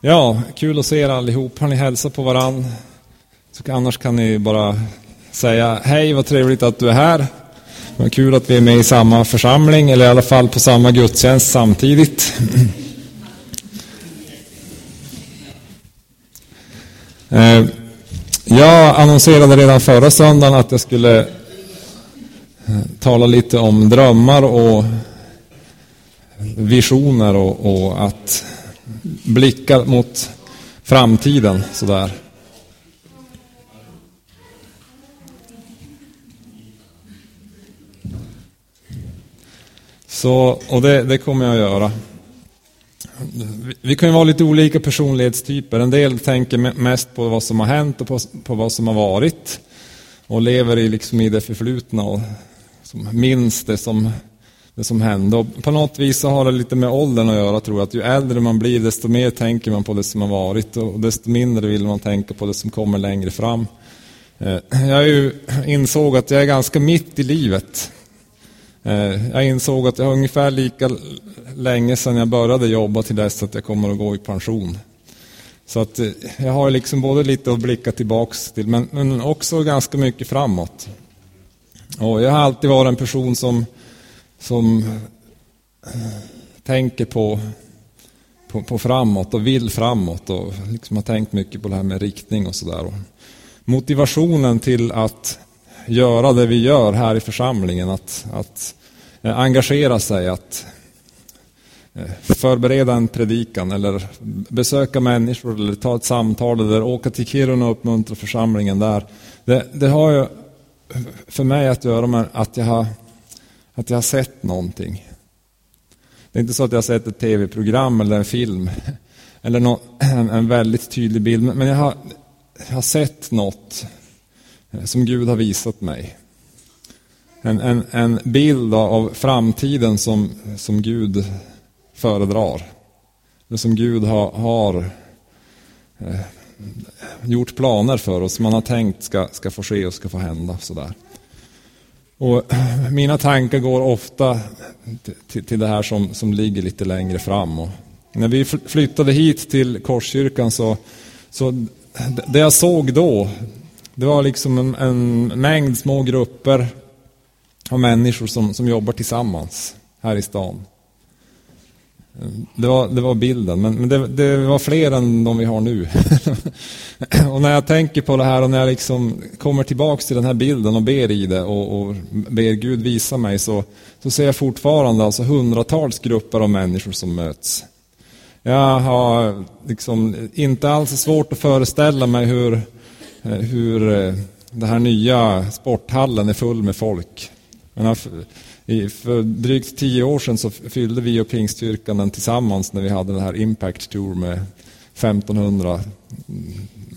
Ja, kul att se er allihop. Har ni hälsat på varann? Så annars kan ni bara säga hej, vad trevligt att du är här. Vad kul att vi är med i samma församling, eller i alla fall på samma gudstjänst samtidigt. Eh, jag annonserade redan förra söndagen att jag skulle eh, tala lite om drömmar och visioner och, och att blicka mot framtiden sådär. Så, och det, det kommer jag att göra. Vi kan ju vara lite olika personlighetstyper. En del tänker mest på vad som har hänt och på, på vad som har varit. Och lever i, liksom i det förflutna och minns det som, det som hände. Och på något vis så har det lite med åldern att göra tror jag. Att ju äldre man blir desto mer tänker man på det som har varit. Och desto mindre vill man tänka på det som kommer längre fram. Eh, jag insåg att jag är ganska mitt i livet. Eh, jag insåg att jag har ungefär lika länge sedan jag började jobba till dess att jag kommer att gå i pension. Så att eh, jag har liksom både lite att blicka tillbaks till men, men också ganska mycket framåt. Och jag har alltid varit en person som, som eh, tänker på, på, på, framåt och vill framåt och liksom har tänkt mycket på det här med riktning och sådär. Motivationen till att göra det vi gör här i församlingen, att, att eh, engagera sig, att eh, förbereda en predikan eller besöka människor eller ta ett samtal eller åka till Kiruna och uppmuntra församlingen där. Det, det har ju för mig att göra med att jag har, att jag har sett någonting. Det är inte så att jag har sett ett tv-program eller en film eller någon, en, väldigt tydlig bild, men jag har, jag har sett något eh, som Gud har visat mig en, en, en bild av framtiden som, som Gud föredrar. Som Gud har, har eh, gjort planer för och som man har tänkt ska, ska få ske och ska få hända. Sådär. Och mina tankar går ofta till, till det här som, som ligger lite längre fram. Och när vi flyttade hit till Korskyrkan så, så det jag såg då, det var liksom en, en mängd små grupper av människor som, som jobbar tillsammans här i stan. Det var, det var bilden, men, men det, det, var fler än de vi har nu. och när jag tänker på det här och när jag liksom kommer tillbaks till den här bilden och ber i det och, och ber Gud visa mig så, så ser jag fortfarande alltså hundratals grupper av människor som möts. Jag har liksom inte alls svårt att föreställa mig hur, eh, hur eh, den här nya sporthallen är full med folk. Men för drygt tio år sedan så fyllde vi och Pingstkyrkan den tillsammans när vi hade den här Impact Tour med 1500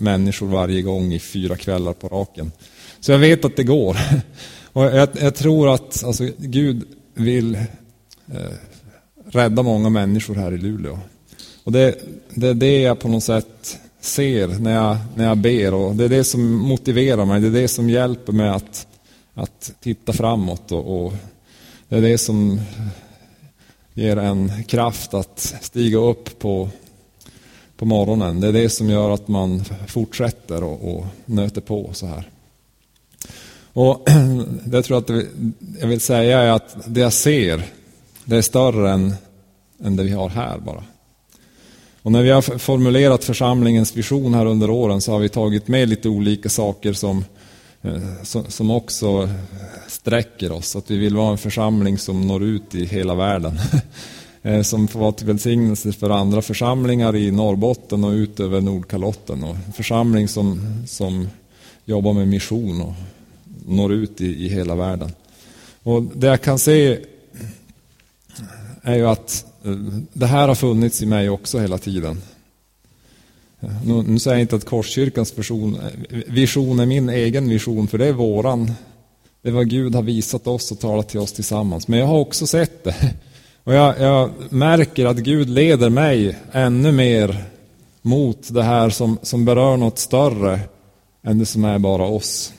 människor varje gång i fyra kvällar på raken. Så jag vet att det går. Och jag, jag tror att alltså, Gud vill eh, rädda många människor här i Luleå. Och det, det är det jag på något sätt ser när jag, när jag ber och det är det som motiverar mig, det är det som hjälper mig att att titta framåt och, och det är det som ger en kraft att stiga upp på, på morgonen. Det är det som gör att man fortsätter och, och nöter på så här. Och det tror jag att jag vill säga är att det jag ser, det är större än, än det vi har här bara. Och när vi har formulerat församlingens vision här under åren så har vi tagit med lite olika saker som eh, som också sträcker oss. Att vi vill vara en församling som når ut i hela världen. Eh, som får vara till välsignelse för andra församlingar i Norrbotten och ut över Nordkalotten. Och en församling som, som jobbar med mission och når ut i, i hela världen. Och Det jag kan se är ju att eh, det här har funnits i mig också hela tiden. Eh, nu, nu säger jag inte att Korskyrkans vision, vision är min egen vision, för det är våran. Det är vad Gud har visat oss och talat till oss tillsammans. Men jag har också sett det. Och jag, jag märker att Gud leder mig ännu mer mot det här som, som berör något större än det som är bara oss.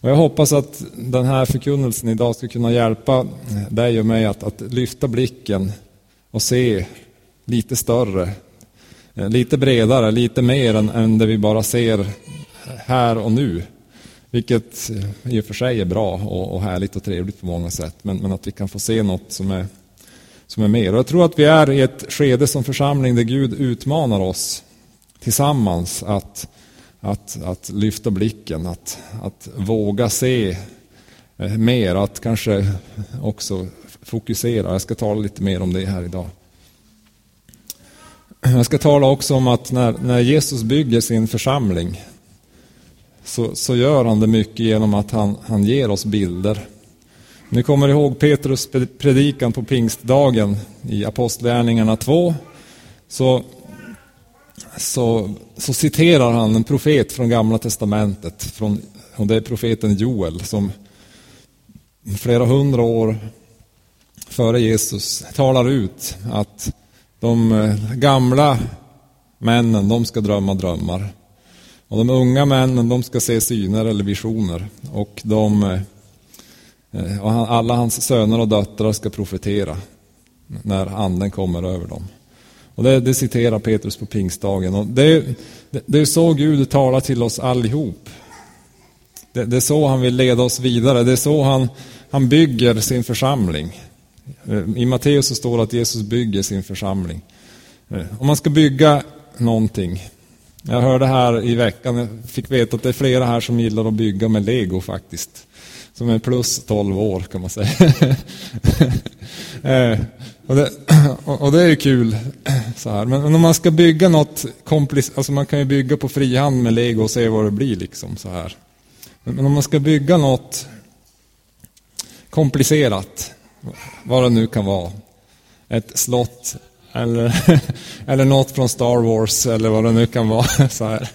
Och jag hoppas att den här förkunnelsen idag ska kunna hjälpa dig och mig att, att lyfta blicken och se lite större lite bredare, lite mer än, än det vi bara ser här och nu. Vilket i och för sig är bra och, och härligt och trevligt på många sätt. Men, men, att vi kan få se något som är, som är med. Och jag tror att vi är i ett skede som församling där Gud utmanar oss tillsammans att, att, att lyfta blicken, att, att våga se eh, mer, att kanske också fokusera. Jag ska tala lite mer om det här idag. Jag ska tala också om att när, när Jesus bygger sin församling så, så gör han det mycket genom att han, han ger oss bilder. Ni kommer ihåg Petrus predikan på pingstdagen i Apostlagärningarna 2. Så, så, så citerar han en profet från Gamla Testamentet. Från, och det är profeten Joel som flera hundra år före Jesus talar ut att de eh, gamla männen, de ska drömma drömmar. Och de unga männen, de ska se syner eller visioner. Och, de, eh, Eh, och alla hans söner och döttrar ska profetera när anden kommer över dem. Och det, det citerar Petrus på pingstdagen. Och det, det, det är så Gud talar till oss allihop. Det, det är så han vill leda oss vidare. Det är så han, han bygger sin församling. Eh, I Matteus så står det att Jesus bygger sin församling. Eh, om man ska bygga någonting. Jag hörde här i veckan, jag fick veta att det är flera här som gillar att bygga med lego faktiskt. Som är plus 12 år kan man säga. Eh, och, det, och det är ju kul. Så här. Men, om man ska bygga något komplicerat, alltså man kan ju bygga på frihand med lego och se vad det blir liksom så här. Men om man ska bygga något komplicerat vad det nu kan vara. Ett slott eller, eller något från Star Wars eller vad det nu kan vara. Så här.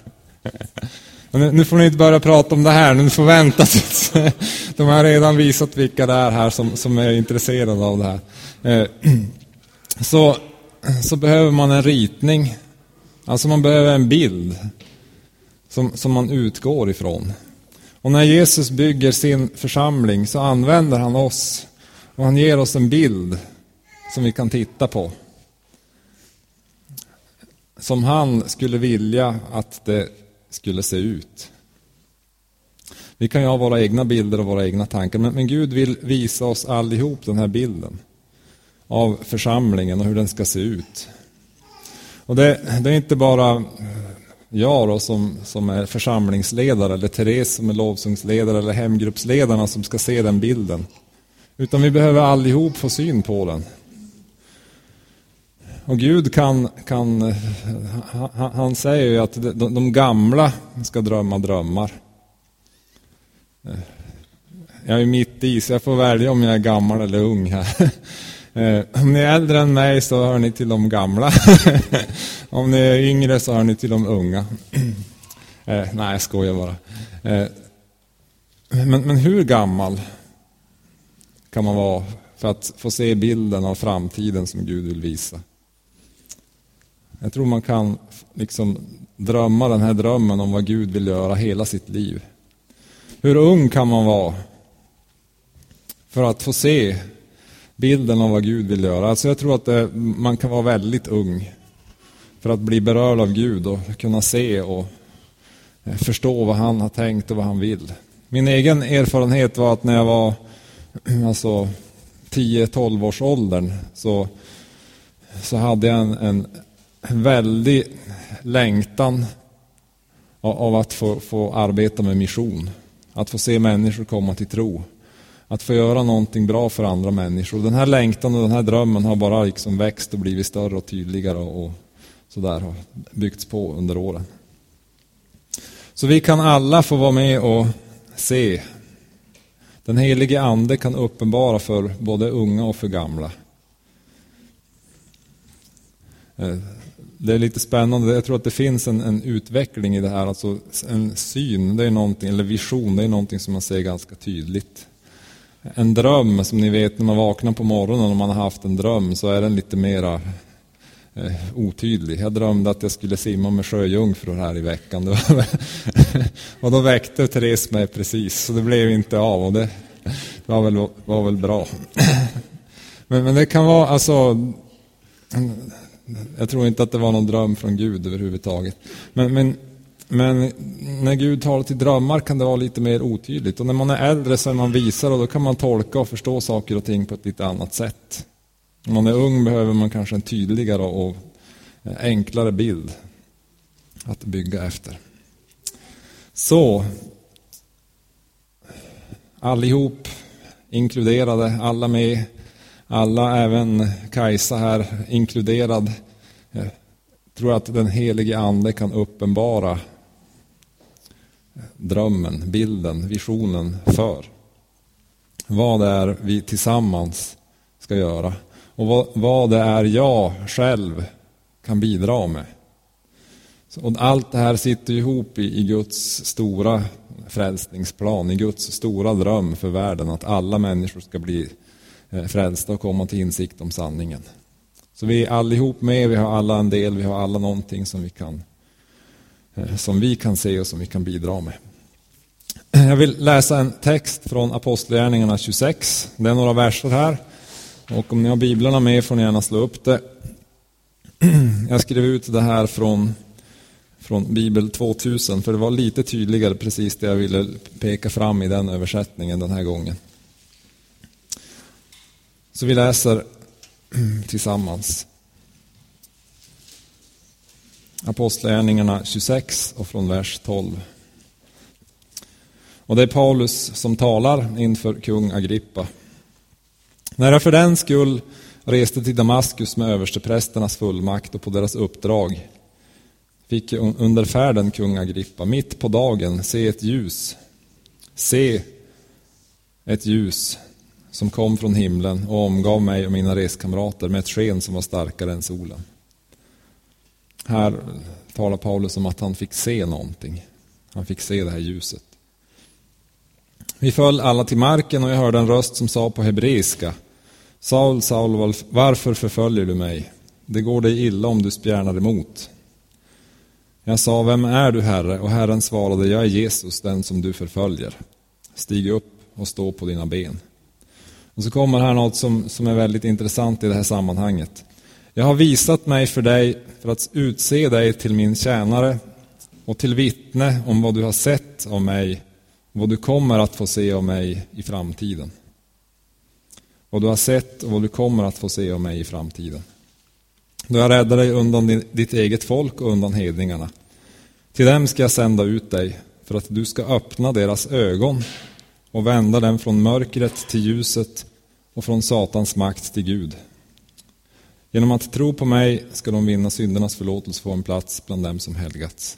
Nu får ni inte börja prata om det här, nu får vänta tills de har redan visat vilka det är här som, som är intresserade av det här. Eh, så, så behöver man en ritning, alltså man behöver en bild som, som man utgår ifrån. Och när Jesus bygger sin församling så använder han oss och han ger oss en bild som vi kan titta på. Som han skulle vilja att det skulle se ut. Vi kan ju ha våra egna bilder och våra egna tankar, men, men Gud vill visa oss allihop den här bilden av församlingen och hur den ska se ut. Och det, det är inte bara jag då, som, som är församlingsledare, eller Therese som är lovsångsledare, eller hemgruppsledarna som ska se den bilden. Utan vi behöver allihop få syn på den. Och Gud kan, kan han, säger ju att de, de gamla ska drömma drömmar. Jag är mitt i, så jag får välja om jag är gammal eller ung här. Eh, om ni är äldre än mig så hör ni till de gamla. Om ni är yngre så hör ni till de unga. Eh, nej, jag skojar bara. Eh, men, men hur gammal kan man vara för att få se bilden av framtiden som Gud vill visa. Jag tror man kan liksom drömma den här drömmen om vad Gud vill göra hela sitt liv. Hur ung kan man vara för att få se bilden av vad Gud vill göra? Alltså jag tror att det, man kan vara väldigt ung för att bli berörd av Gud och kunna se och eh, förstå vad han har tänkt och vad han vill. Min egen erfarenhet var att när jag var alltså 10-12 års åldern så, så hade jag en, en väldig längtan av, att få, få arbeta med mission. Att få se människor komma till tro. Att få göra någonting bra för andra människor. Den här längtan och den här drömmen har bara liksom växt och blivit större och tydligare och, och sådär har byggts på under åren. Så vi kan alla få vara med och se den helige ande kan uppenbara för både unga och för gamla. Eh, det är lite spännande, jag tror att det finns en, en, utveckling i det här. Alltså en syn, det är någonting, eller vision, det är någonting som man ser ganska tydligt. En dröm, som ni vet när man vaknar på morgonen och man har haft en dröm så är den lite mera eh, otydlig. Jag drömde att jag skulle simma med sjöjungfrur här i veckan. och då väckte Therese mig precis, så det blev inte av. Och det var väl, var väl bra. men, men det kan vara, alltså, jag tror inte att det var någon dröm från Gud överhuvudtaget. Men, men, men när Gud talar till drömmar kan det vara lite mer otydligt. Och när man är äldre så är man visare och då kan man tolka och förstå saker och ting på ett lite annat sätt. När man är ung behöver man kanske en tydligare och enklare bild att bygga efter. Så, allihop inkluderade, alla med, alla, även Kajsa här inkluderad, eh, tror att den helige Ande kan uppenbara eh, drömmen, bilden, visionen för vad det är vi tillsammans ska göra och vad, vad det är jag själv kan bidra med. Och allt det här sitter ihop i, i Guds stora frälsningsplan, i Guds stora dröm för världen att alla människor ska bli Eh, frälsta och komma till insikt om sanningen. Så vi är allihop med, vi har alla en del, vi har alla någonting som vi kan, eh, som vi kan se och som vi kan bidra med. Eh, jag vill läsa en text från Apostlagärningarna 26. Det är några verser här. Och om ni har biblarna med får ni gärna slå upp det. Jag skrev ut det här från från Bibel 2000, för det var lite tydligare precis det jag ville peka fram i den översättningen den här gången. Så vi läser tillsammans. Apostlagärningarna 26 och från vers 12. Och det är Paulus som talar inför kung Agrippa. När jag för den skull reste till Damaskus med översteprästernas fullmakt och på deras uppdrag fick jag under färden kung Agrippa mitt på dagen se ett ljus. Se ett ljus som kom från himlen och omgav mig och mina reskamrater med ett sken som var starkare än solen. Här talar Paulus om att han fick se någonting. Han fick se det här ljuset. Vi föll alla till marken och jag hörde en röst som sa på hebreiska Saul, Saul, varför förföljer du mig? Det går dig illa om du spjärnar emot. Jag sa, vem är du Herre? Och Herren svarade, jag är Jesus, den som du förföljer. Stig upp och stå på dina ben. Och så kommer här något som, som är väldigt intressant i det här sammanhanget. Jag har visat mig för dig för att utse dig till min tjänare och till vittne om vad du har sett av mig och vad du kommer att få se av mig i framtiden. Vad du har sett och vad du kommer att få se av mig i framtiden. Då jag räddar dig undan ditt eget folk och undan hedningarna. Till dem ska jag sända ut dig för att du ska öppna deras ögon och vända den från mörkret till ljuset och från Satans makt till Gud. Genom att tro på mig ska de vinna syndernas förlåtelse och få en plats bland dem som helgats.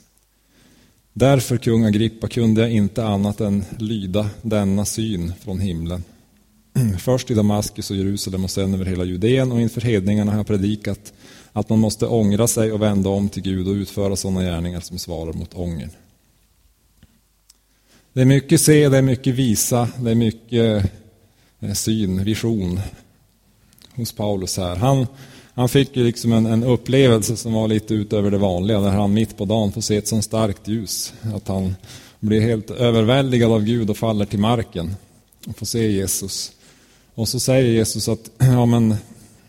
Därför, kung Agrippa, kunde jag inte annat än lyda denna syn från himlen. Först i Damaskus och Jerusalem och sen över hela Judeen och inför hedningarna har jag predikat att man måste ångra sig och vända om till Gud och utföra sådana gärningar som svarar mot ångern. Det är mycket se, det är mycket visa, det är mycket eh, syn, vision hos Paulus här. Han, han fick ju liksom en, en, upplevelse som var lite utöver det vanliga när han mitt på dagen får se ett så starkt ljus att han blir helt överväldigad av Gud och faller till marken och får se Jesus. Och så säger Jesus att ja, men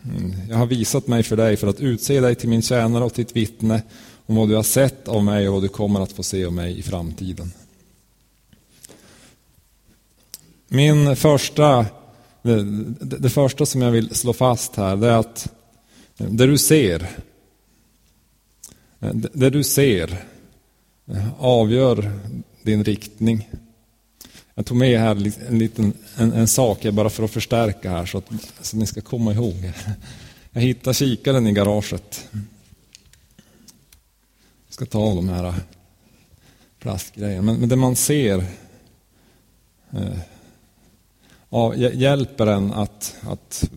mm, Jag har visat mig för dig för att utse dig till min tjänare och till ett vittne om vad du har sett av mig och vad du kommer att få se av mig i framtiden. Min första, det, det första som jag vill slå fast här det är att det du ser, det du ser avgör din riktning. Jag tog med här en liten en, en sak bara för att förstärka här så att, så att ni ska komma ihåg. Jag hittade kikaren i garaget. Jag ska ta av de här plastgrejerna. Men, men det man ser eh, ja, hjälper en att, att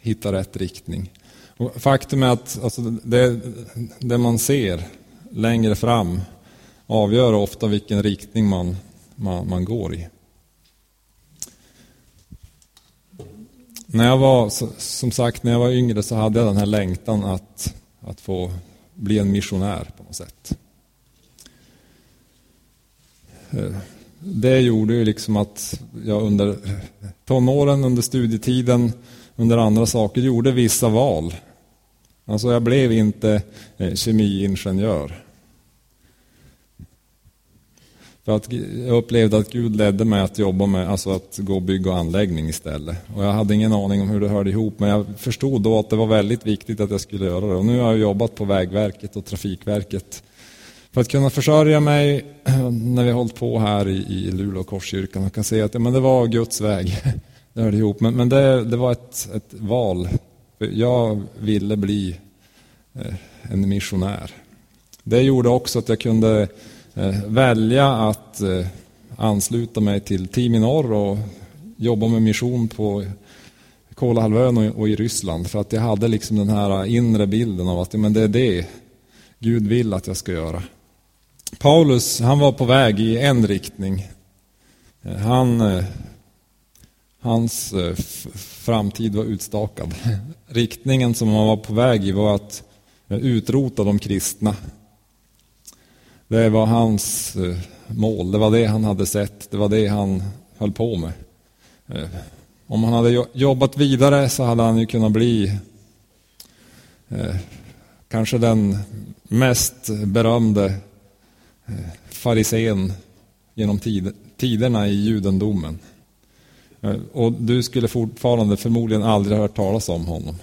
hitta rätt riktning. Och faktum är att alltså, det, det man ser längre fram avgör ofta vilken riktning man, man, man går i. När jag var, som sagt, när jag var yngre så hade jag den här längtan att, att få bli en missionär på något sätt. Eh, det gjorde ju liksom att jag under tonåren, under studietiden, under andra saker gjorde vissa val. Alltså jag blev inte eh, kemiingenjör. För att jag upplevde att Gud ledde mig att jobba med, alltså att gå bygg och anläggning istället. Och jag hade ingen aning om hur det hörde ihop, men jag förstod då att det var väldigt viktigt att jag skulle göra det. Och nu har jag jobbat på Vägverket och Trafikverket för att kunna försörja mig när vi har hållit på här i, i Luleå Korskyrkan. och kan säga att ja, men det var Guds väg. Det hörde ihop. Men, men det, det var ett, ett val. Jag ville bli eh, en missionär. Det gjorde också att jag kunde eh, välja att eh, ansluta mig till Team i norr och jobba med mission på Kolahalvön och i Ryssland. För att jag hade liksom den här inre bilden av att men det är det Gud vill att jag ska göra. Paulus, han var på väg i en riktning. Han, eh, hans eh, framtid var utstakad. Riktningen som han var på väg i var att eh, utrota de kristna. Det var hans mål, det var det han hade sett, det var det han höll på med. Om han hade jobbat vidare så hade han ju kunnat bli kanske den mest berömde farisén genom tiderna i judendomen. Eh, och du skulle fortfarande förmodligen aldrig hört talas om honom.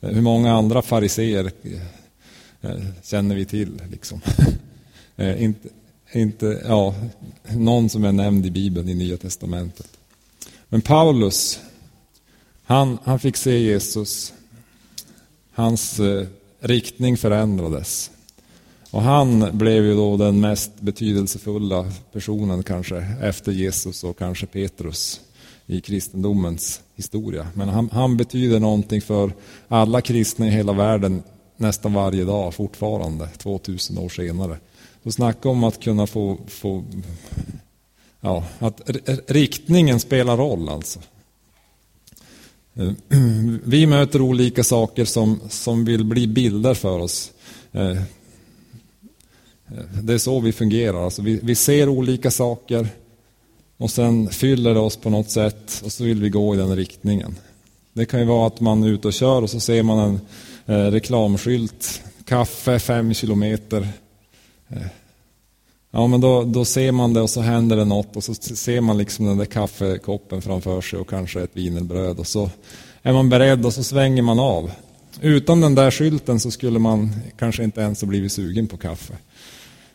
Eh, hur många andra fariseer eh, känner vi till? Liksom. Inte, inte, ja, någon som är nämnd i Bibeln i Nya Testamentet. Men Paulus, han, han fick se Jesus. Hans eh, riktning förändrades. Och han blev ju då den mest betydelsefulla personen kanske efter Jesus och kanske Petrus i kristendomens historia. Men han, han betyder någonting för alla kristna i hela världen nästan varje dag fortfarande, 2000 år senare. Så snacka om att kunna få, få ja, att riktningen spelar roll alltså. Eh, vi möter olika saker som, som vill bli bilder för oss. Eh, det är så vi fungerar. Alltså vi, vi ser olika saker och sen fyller det oss på något sätt och så vill vi gå i den riktningen. Det kan ju vara att man är ute och kör och så ser man en eh, reklamskylt. Kaffe fem kilometer Eh, ja, men då, då ser man det och så händer det något och så ser man liksom den där kaffekoppen framför sig och kanske ett wienerbröd och så är man beredd och så svänger man av. Utan den där skylten så skulle man kanske inte ens ha blivit sugen på kaffe.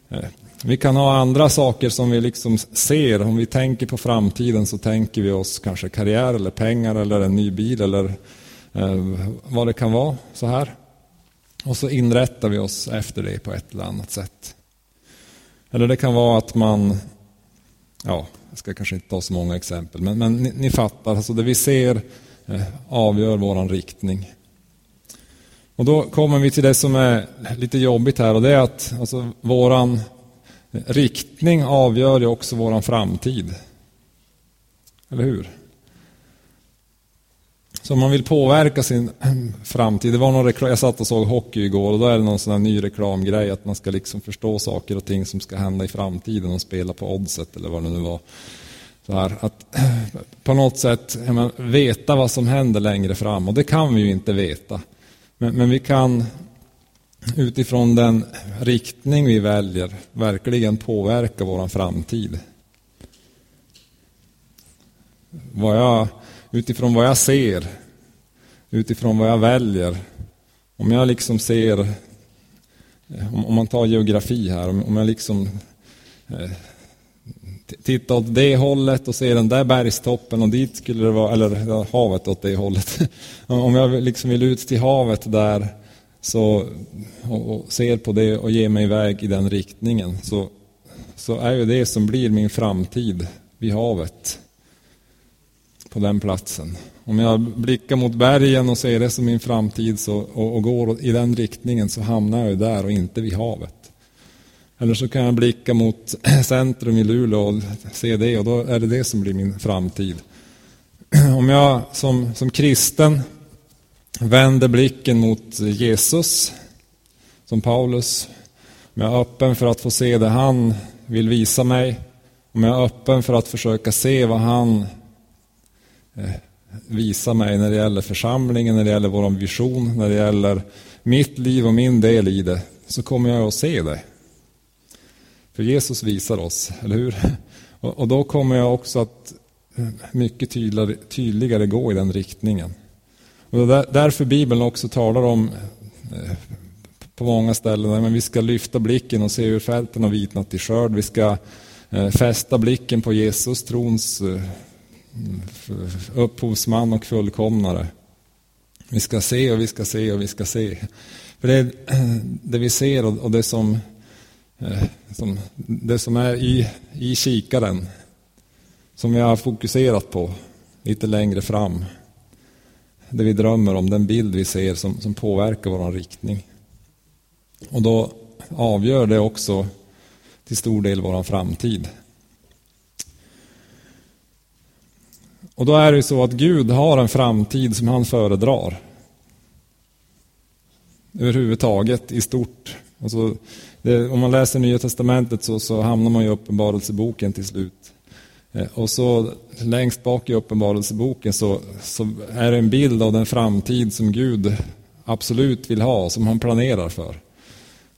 Eh, vi kan ha andra saker som vi liksom ser. Om vi tänker på framtiden så tänker vi oss kanske karriär eller pengar eller en ny bil eller eh, vad det kan vara. så här. Och så inrättar vi oss efter det på ett eller annat sätt. Eller det kan vara att man, ja, jag ska kanske inte ta så många exempel, men, men ni, ni fattar, alltså det vi ser eh, avgör våran riktning. Och då kommer vi till det som är lite jobbigt här och det är att alltså, våran riktning avgör ju också våran framtid. Eller hur? Så om man vill påverka sin framtid. Det var någon reklam, jag satt och såg hockey igår och då är det någon sån här ny reklamgrej att man ska liksom förstå saker och ting som ska hända i framtiden och spela på oddset eller vad det nu var. Så här, att på något sätt menar, veta vad som händer längre fram och det kan vi ju inte veta. Men, men vi kan utifrån den riktning vi väljer verkligen påverka vår framtid. Vad jag utifrån vad jag ser, utifrån vad jag väljer. Om jag liksom ser, om, man tar geografi här, om, jag liksom eh, Titta åt det hållet och se den där bergstoppen och dit skulle det vara, eller havet åt det hållet. om jag liksom vill ut till havet där så, och, och ser på det och ger mig iväg i den riktningen så, så är ju det som blir min framtid vid havet på den platsen. Om jag blickar mot bergen och ser det som min framtid så, och, och går i den riktningen så hamnar jag ju där och inte vid havet. Eller så kan jag blicka mot centrum i Luleå och se det och då är det det som blir min framtid. Om jag som, som kristen vänder blicken mot Jesus, som Paulus, om jag är öppen för att få se det han vill visa mig, om jag är öppen för att försöka se vad han eh, visar mig när det gäller församlingen, när det gäller vår vision, när det gäller mitt liv och min del i det, så kommer jag att se det. För Jesus visar oss, eller hur? Och, då kommer jag också att eh, mycket tydligare, tydligare gå i den riktningen. Och det är därför Bibeln också talar om eh, på många ställen, men vi ska lyfta blicken och se hur fälten har vitnat i skörd. Vi ska eh, fästa blicken på Jesus, trons upphovsman och fullkomnare. Vi ska se och vi ska se och vi ska se. För det är det vi ser och det som, Eh, som, det som är i, i kikaren, som vi har fokuserat på lite längre fram. Det vi drömmer om, den bild vi ser som, som påverkar vår riktning. Och då avgör det också till stor del vår framtid. Och då är det ju så att Gud har en framtid som han föredrar. Överhuvudtaget, i stort. Alltså, det, om man läser Nya Testamentet så, så hamnar man i Uppenbarelseboken till slut. Eh, och så längst bak i Uppenbarelseboken så, så är det en bild av den framtid som Gud absolut vill ha, som han planerar för.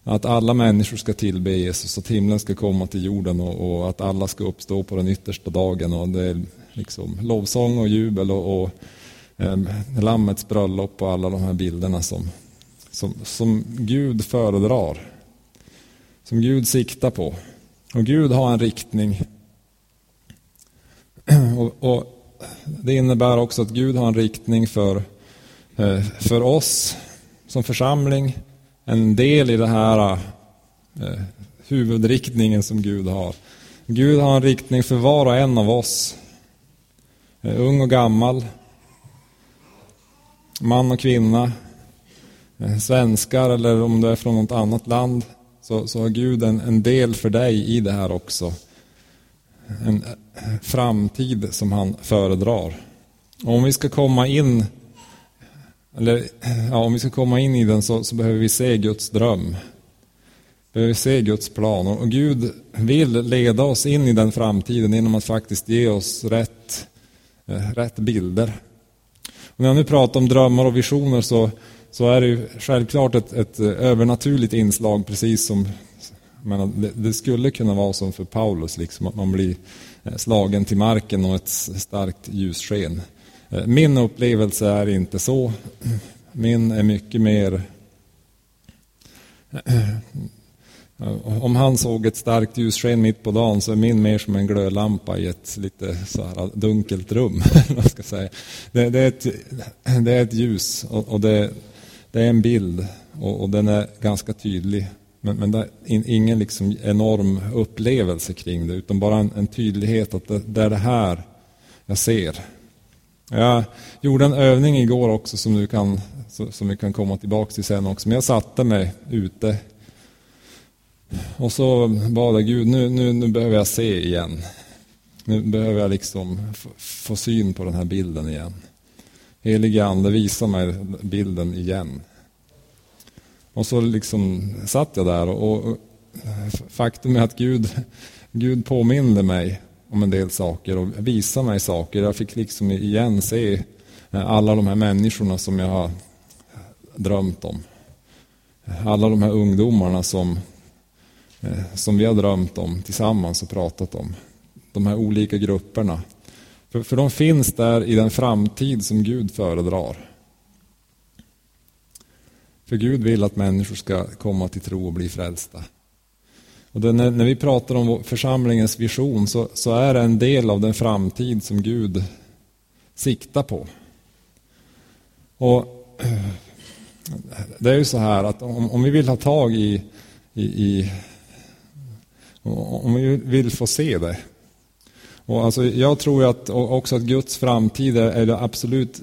Att alla människor ska tillbe Jesus, att himlen ska komma till jorden och, och att alla ska uppstå på den yttersta dagen. Och det är liksom lovsång och jubel och, och eh, Lammets bröllop och alla de här bilderna som, som, som Gud föredrar. Som Gud siktar på. Och Gud har en riktning. Och, och Det innebär också att Gud har en riktning för, eh, för oss som församling en del i den här eh, huvudriktningen som Gud har. Gud har en riktning för var och en av oss. Eh, ung och gammal. Man och kvinna. Eh, svenskar eller om du är från något annat land. Så, så har Gud en, en del för dig i det här också. En eh, framtid som han föredrar. Och om vi ska komma in eller eh, ja, om vi ska komma in i den så, så behöver vi se Guds dröm. Behöver vi se Guds plan. Och Gud vill leda oss in i den framtiden genom att faktiskt ge oss rätt, rätt bilder. Och när jag nu pratar om drömmar och visioner så, så är det ju självklart ett, ett eh, övernaturligt inslag precis som menar, det, det, skulle kunna vara som för Paulus, liksom, att man blir eh, slagen till marken och ett starkt ljussken. Eh, min upplevelse är inte så. Min är mycket mer... Om han såg ett starkt ljussken mitt på dagen så är min mer som en glödlampa i ett lite så här dunkelt rum. ska säga. Det, det, är ett, det är ett ljus och, och det, det, är en bild och, och, den är ganska tydlig. Men, men det är ingen liksom enorm upplevelse kring det utan bara en, en tydlighet att det, det är det här jag ser. Jag gjorde en övning igår också som, du kan, som vi kan komma tillbaka till sen också. Men jag satte mig ute. Och så bad jag Gud, nu, nu, nu behöver jag se igen. Nu behöver jag liksom få syn på den här bilden igen. Helige Ande, visa mig bilden igen. Och så liksom satt jag där och, och faktum är att Gud, Gud påminde mig om en del saker och visade mig saker. Jag fick liksom igen se eh, alla de här människorna som jag har drömt om. Alla de här ungdomarna som, eh, som vi har drömt om tillsammans och pratat om. De här olika grupperna. För, för de finns där i den framtid som Gud föredrar. För Gud vill att människor ska komma till tro och bli frälsta. Och det, när, när, vi pratar om församlingens vision så, så, är det en del av den framtid som Gud siktar på. Och Det är ju så här att om, om vi vill ha tag i, i, i, om vi vill få se det. Och alltså, jag tror att, också att Guds framtid är det absolut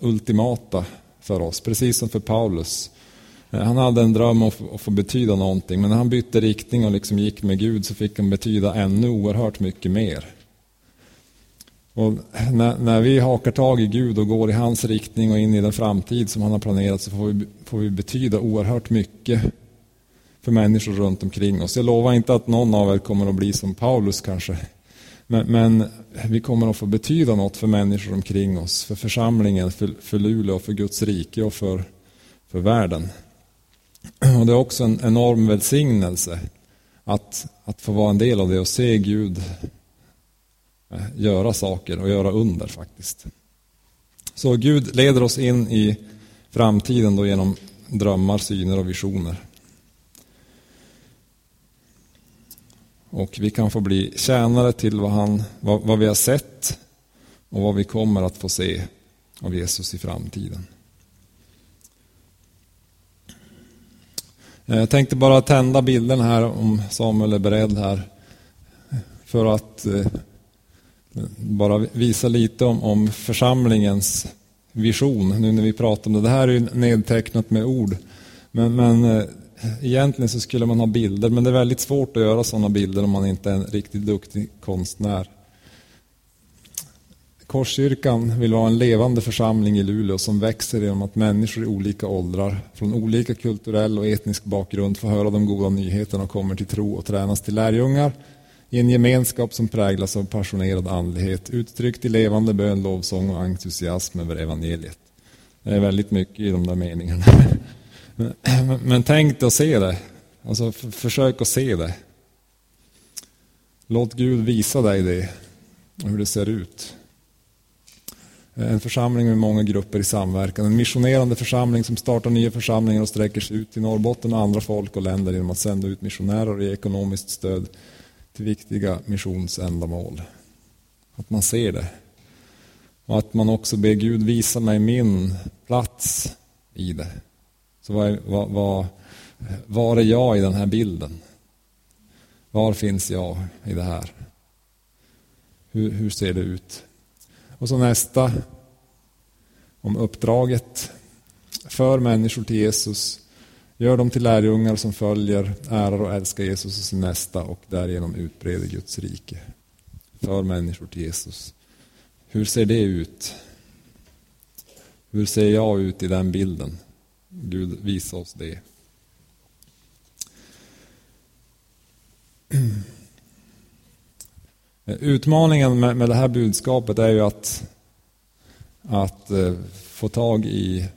ultimata för oss, precis som för Paulus. Eh, han hade en dröm om att få betyda någonting, men när han bytte riktning och liksom gick med Gud så fick han betyda ännu oerhört mycket mer. Och när, när, vi hakar tag i Gud och går i hans riktning och in i den framtid som han har planerat så får vi, får vi betyda oerhört mycket för människor runt omkring oss. Jag lovar inte att någon av er kommer att bli som Paulus kanske. Men, men, vi kommer att få betyda något för människor omkring oss, för församlingen, för, för Luleå, för Guds rike och för, för världen. Och det är också en enorm välsignelse att, att få vara en del av det och se Gud eh, göra saker och göra under faktiskt. Så Gud leder oss in i framtiden då genom drömmar, syner och visioner. Och vi kan få bli tjänare till vad, han, vad, vad vi har sett och vad vi kommer att få se av Jesus i framtiden. Eh, jag tänkte bara tända bilden här om Samuel är beredd här. För att eh, bara visa lite om, om församlingens vision nu när vi pratar om det. Det här är ju nedtecknat med ord. Men, men eh, Eh, egentligen så skulle man ha bilder, men det är väldigt svårt att göra sådana bilder om man inte är en riktigt duktig konstnär. Korskyrkan vill vara en levande församling i Luleå som växer genom att människor i olika åldrar, från olika kulturell och etnisk bakgrund får höra de goda nyheterna och kommer till tro och tränas till lärjungar i en gemenskap som präglas av passionerad andlighet, uttryckt i levande bön, lovsång och entusiasm över evangeliet. Det är väldigt mycket i de där meningarna. Men, men tänk dig att se det. Alltså, försök att se det. Låt Gud visa dig det, och hur det ser ut. En församling med många grupper i samverkan. En missionerande församling som startar nya församlingar och sträcker sig ut till Norrbotten och andra folk och länder genom att sända ut missionärer och ge ekonomiskt stöd till viktiga missionsändamål. Att man ser det. Och att man också ber Gud visa mig min plats i det. Så var, var, var är jag i den här bilden? Var finns jag i det här? Hur, hur ser det ut? Och så nästa om uppdraget. För människor till Jesus. Gör dem till lärjungar som följer, ärar och älskar Jesus och sin nästa och därigenom utbreder Guds rike. För människor till Jesus. Hur ser det ut? Hur ser jag ut i den bilden? Gud visa oss det. Utmaningen med, med det här budskapet är ju att, att eh, få tag i,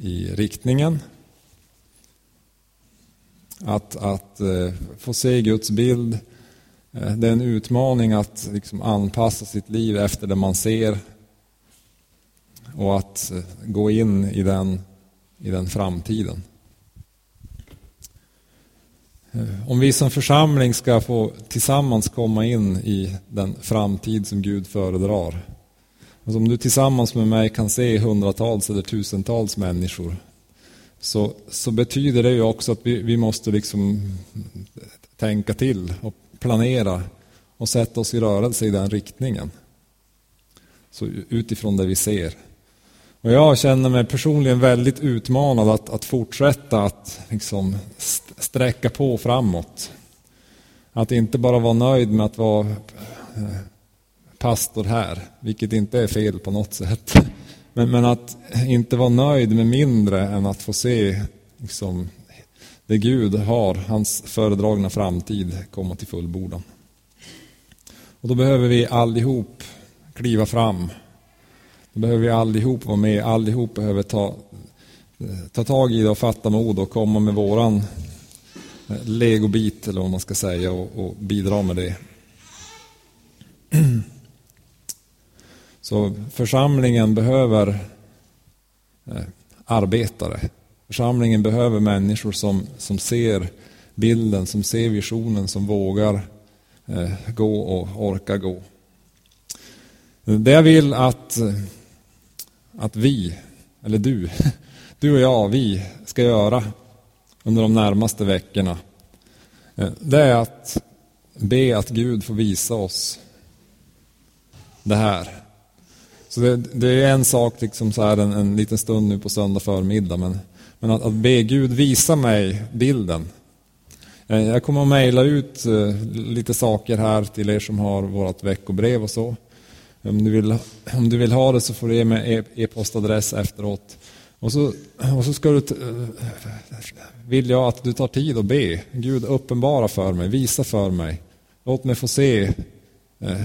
i riktningen. Att, att eh, få se Guds bild. Eh, det är en utmaning att liksom anpassa sitt liv efter det man ser. Och att gå in i den i den framtiden. Eh, om vi som församling ska få tillsammans komma in i den framtid som Gud föredrar. Alltså om du tillsammans med mig kan se hundratals eller tusentals människor så, så betyder det ju också att vi, vi måste liksom tänka till och planera och sätta oss i rörelse i den riktningen. Så utifrån det vi ser. Och jag känner mig personligen väldigt utmanad att, att fortsätta att liksom sträcka på framåt. Att inte bara vara nöjd med att vara eh, pastor här, vilket inte är fel på något sätt. Men, men att inte vara nöjd med mindre än att få se liksom, det Gud har, hans föredragna framtid, komma till fullbordan. Och då behöver vi allihop kliva fram då behöver vi allihop vara med, allihop behöver ta, ta tag i det och fatta mod och komma med våran eh, legobit eller vad man ska säga och, och bidra med det. Så församlingen behöver eh, arbetare. Församlingen behöver människor som, som ser bilden, som ser visionen, som vågar eh, gå och orkar gå. Det jag vill att att vi, eller du, du och jag, vi ska göra under de närmaste veckorna. Eh, det är att be att Gud får visa oss det här. Så det, det är en sak liksom så här en, en liten stund nu på söndag förmiddag. Men, men att, att be Gud visa mig bilden. Eh, jag kommer att mejla ut eh, lite saker här till er som har vårt veckobrev och så. Om du vill, om du vill ha det så får du ge mig e- e-postadress efteråt. Och så, och så ska du, vill jag att du tar tid och be. Gud uppenbara för mig, visa för mig. Låt mig få se eh,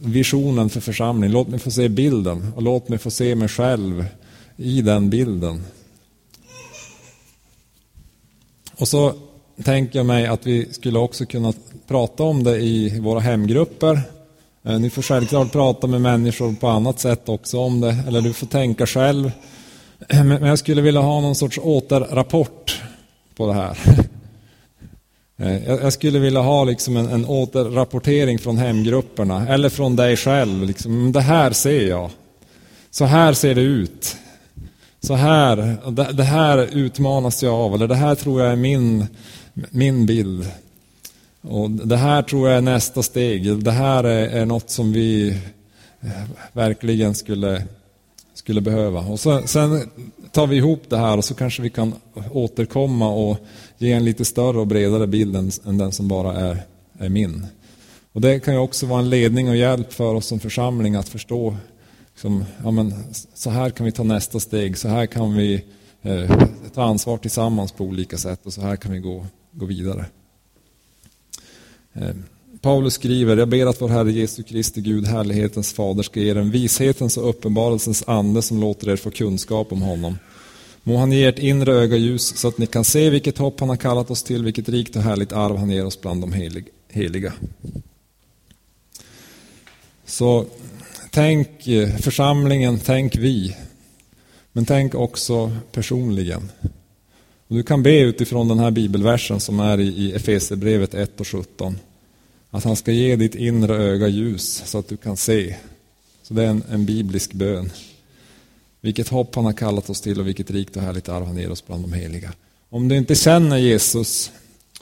visionen för församlingen. Låt mig få se bilden och låt mig få se mig själv i den bilden. Och så tänker jag mig att vi skulle också kunna prata om det i våra hemgrupper. Eh, ni får självklart prata med människor på annat sätt också om det, eller du får tänka själv. Eh, men jag skulle vilja ha någon sorts återrapport på det här. Eh, jag skulle vilja ha liksom en, en återrapportering från hemgrupperna, eller från dig själv. Liksom, mm, det här ser jag. Så här ser det ut. Så här, det här utmanas jag av, eller det här tror jag är min, min bild. Och det här tror jag är nästa steg. Det här är, är något som vi eh, verkligen skulle, skulle behöva. Och så, sen tar vi ihop det här och så kanske vi kan återkomma och ge en lite större och bredare bild än, än den som bara är, är min. Och Det kan ju också vara en ledning och hjälp för oss som församling att förstå liksom, ja, men, så här kan vi ta nästa steg, så här kan vi eh, ta ansvar tillsammans på olika sätt och så här kan vi gå, gå vidare. Eh, Paulus skriver, jag ber att vår Herre Jesu Kristi Gud, härlighetens fader, ska ge er en vishetens och uppenbarelsens ande som låter er få kunskap om honom. Må han ge ert inre öga ljus så att ni kan se vilket hopp han har kallat oss till, vilket rikt och härligt arv han ger oss bland de heliga. Så tänk eh, församlingen, tänk vi. Men tänk också personligen du kan be utifrån den här bibelversen som är i Efesierbrevet 1 och 17. Att han ska ge ditt inre öga ljus så att du kan se. Så det är en, en biblisk bön. Vilket hopp han har kallat oss till och vilket rikt och härligt arv han ger oss bland de heliga. Om du inte känner Jesus,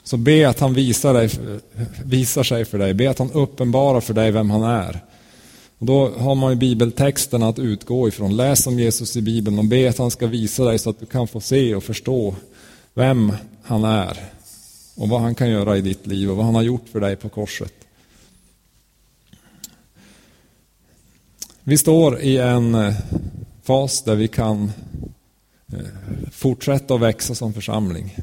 så be att han visar, dig, visar sig för dig. Be att han uppenbarar för dig vem han är. Och då har man ju bibeltexten att utgå ifrån. Läs om Jesus i Bibeln och be att han ska visa dig så att du kan få se och förstå vem han är. Och vad han kan göra i ditt liv och vad han har gjort för dig på korset. Vi står i en eh, fas där vi kan eh, fortsätta att växa som församling.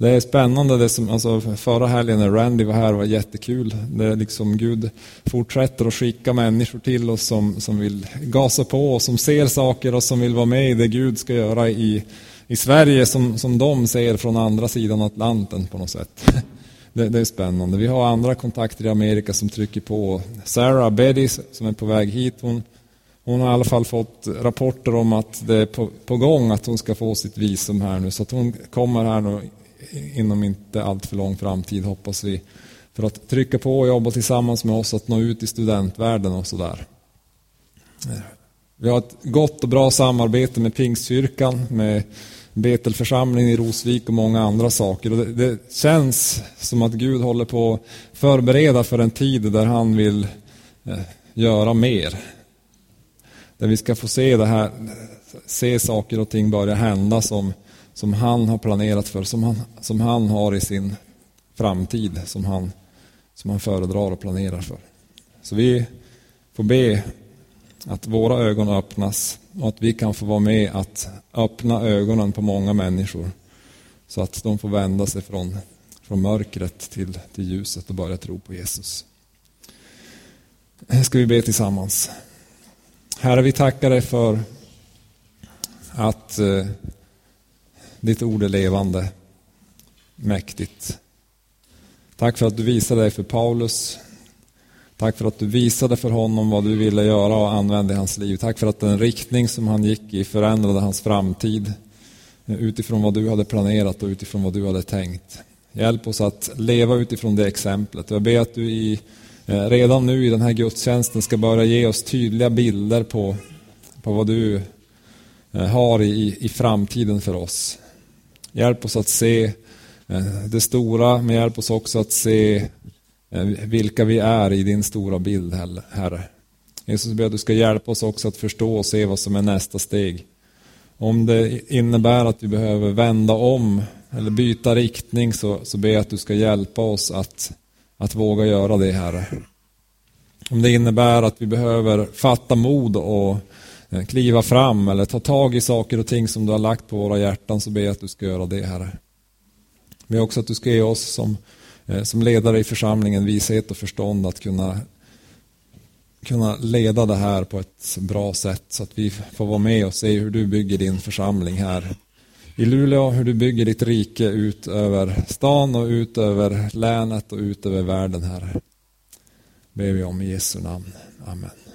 Det är spännande, det som, alltså förra helgen när Randy var här var jättekul. Det är liksom Gud fortsätter att skicka människor till oss som, som vill gasa på och som ser saker och som vill vara med i det Gud ska göra i, i Sverige som, som de ser från andra sidan Atlanten på något sätt. Det, det, är spännande. Vi har andra kontakter i Amerika som trycker på. Sarah Betty som är på väg hit, hon, hon har i alla fall fått rapporter om att det är på, på gång att hon ska få sitt visum här nu. Så att hon kommer här nu inom inte allt för lång framtid hoppas vi. För att trycka på och jobba tillsammans med oss att nå ut i studentvärlden och sådär. Vi har ett gott och bra samarbete med Pingstkyrkan, med Betelförsamlingen i Rosvik och många andra saker. Och det, det, känns som att Gud håller på att förbereda för en tid där han vill eh, göra mer. Där vi ska få se det här, se saker och ting börja hända som som han har planerat för, som han, som han har i sin framtid, som han, som han föredrar och planerar för. Så vi får be att våra ögon öppnas och att vi kan få vara med att öppna ögonen på många människor så att de får vända sig från, från mörkret till, till ljuset och börja tro på Jesus. Ska vi be tillsammans. Herre, vi tackar dig för att eh, ditt ord är levande, mäktigt. Tack för att du visade dig för Paulus. Tack för att du visade för honom vad du ville göra och använde i hans liv. Tack för att den riktning som han gick i förändrade hans framtid eh, utifrån vad du hade planerat och utifrån vad du hade tänkt. Hjälp oss att leva utifrån det exemplet. Jag ber att du i, eh, redan nu i den här gudstjänsten ska börja ge oss tydliga bilder på, på vad du eh, har i, i framtiden för oss. Hjälp oss att se det stora, men hjälp oss också att se Eh, vilka vi är i din stora bild, Herre. Jesus ber att du ska hjälpa oss också att förstå och se vad som är nästa steg. Om det innebär att vi behöver vända om eller byta riktning så, så ber jag att du ska hjälpa oss att, att våga göra det, Herre. Om det innebär att vi behöver fatta mod och eh, kliva fram eller ta tag i saker och ting som du har lagt på våra hjärtan så ber jag att du ska göra det, Herre. Men också att du ska ge oss som, Eh, som ledare i församlingen vishet och förstånd att kunna kunna leda det här på ett bra sätt så att vi får vara med och se hur du bygger din församling här i Luleå, hur du bygger ditt rike ut över stan och ut över länet och ut över världen här. Ber vi om i Jesu namn. Amen.